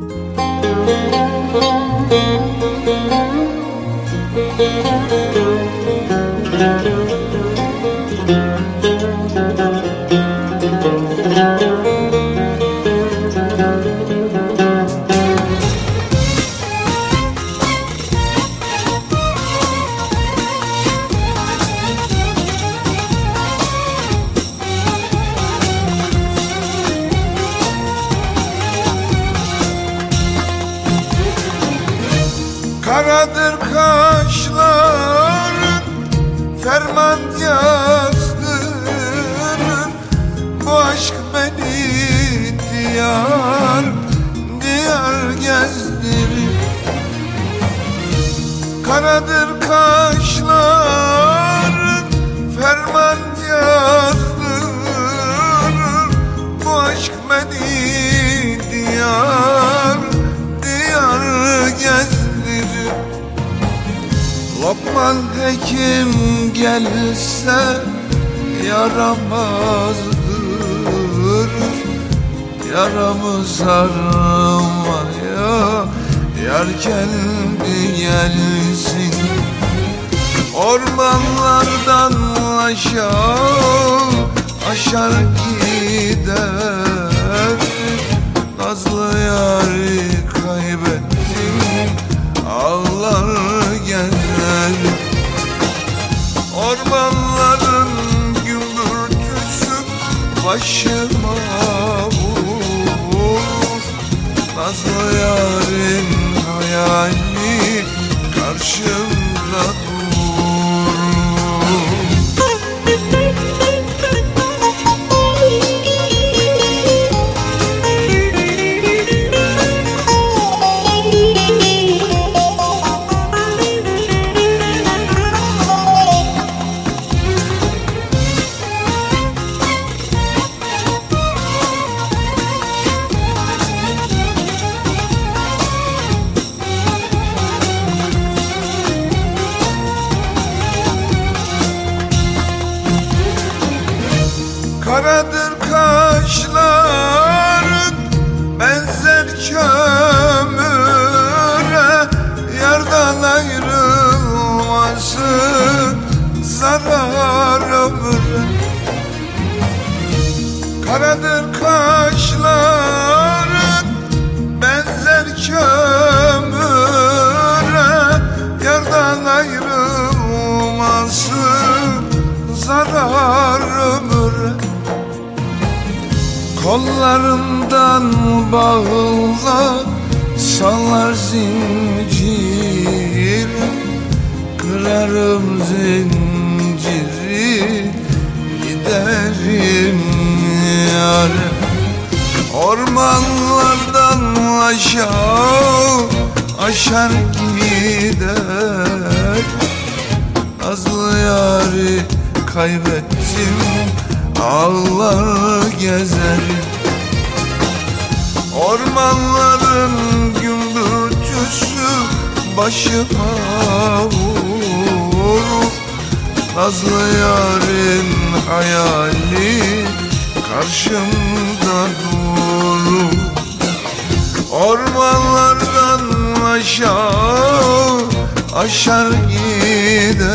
Thank you. Karadır kaşların ferman yazdırır Bu aşk beni diyar diyar gezdirir. Karadır kaşların Lokman hekim gelse yaramazdır. Yaramı sarmaya yar kendi gelsin. Ormanlardan aşağı aşar gider Ormanların gümbürtüsü başıma vurur. Nazlı yarın hayali karşımda durur Karadır kaşların benzer kömüre. Yardan ayrılması zarar ömüre Karadır kaşların benzer kömüre. Yardan ayrılması Kollarından bağla sallar zincir Kırarım zinciri giderim yar. Ormanlardan aşağı aşar gider Nazlı yari kaybettim Ağlar gezerim Ormanların gümbürtüsü başıma vurur. Nazlı yarın hayali karşımda durur. Ormanlardan aşağı aşar giderim.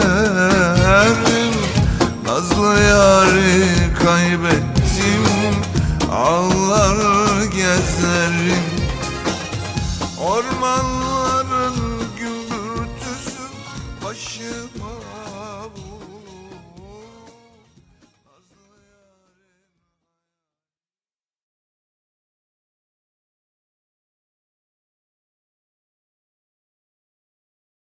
Nazlı yarı